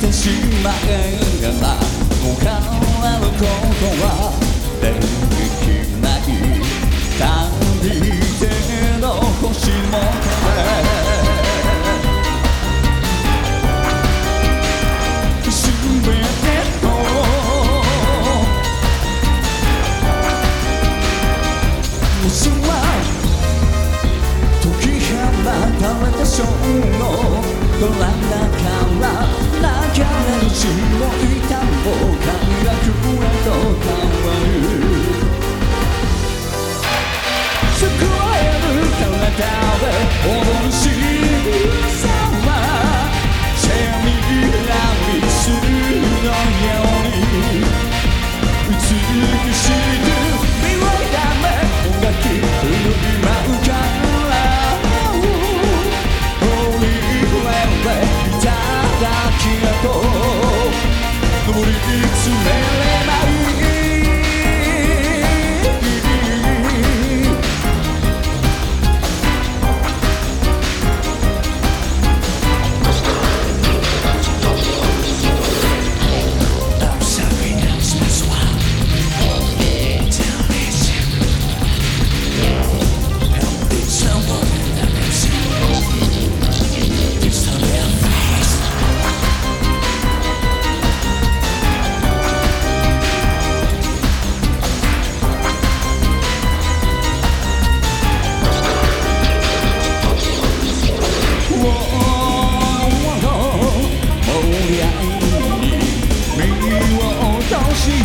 てしまえば他のあることはできない感じての星も壁すべてと水は解き放たれたショのドラマから血を痛め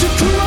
to create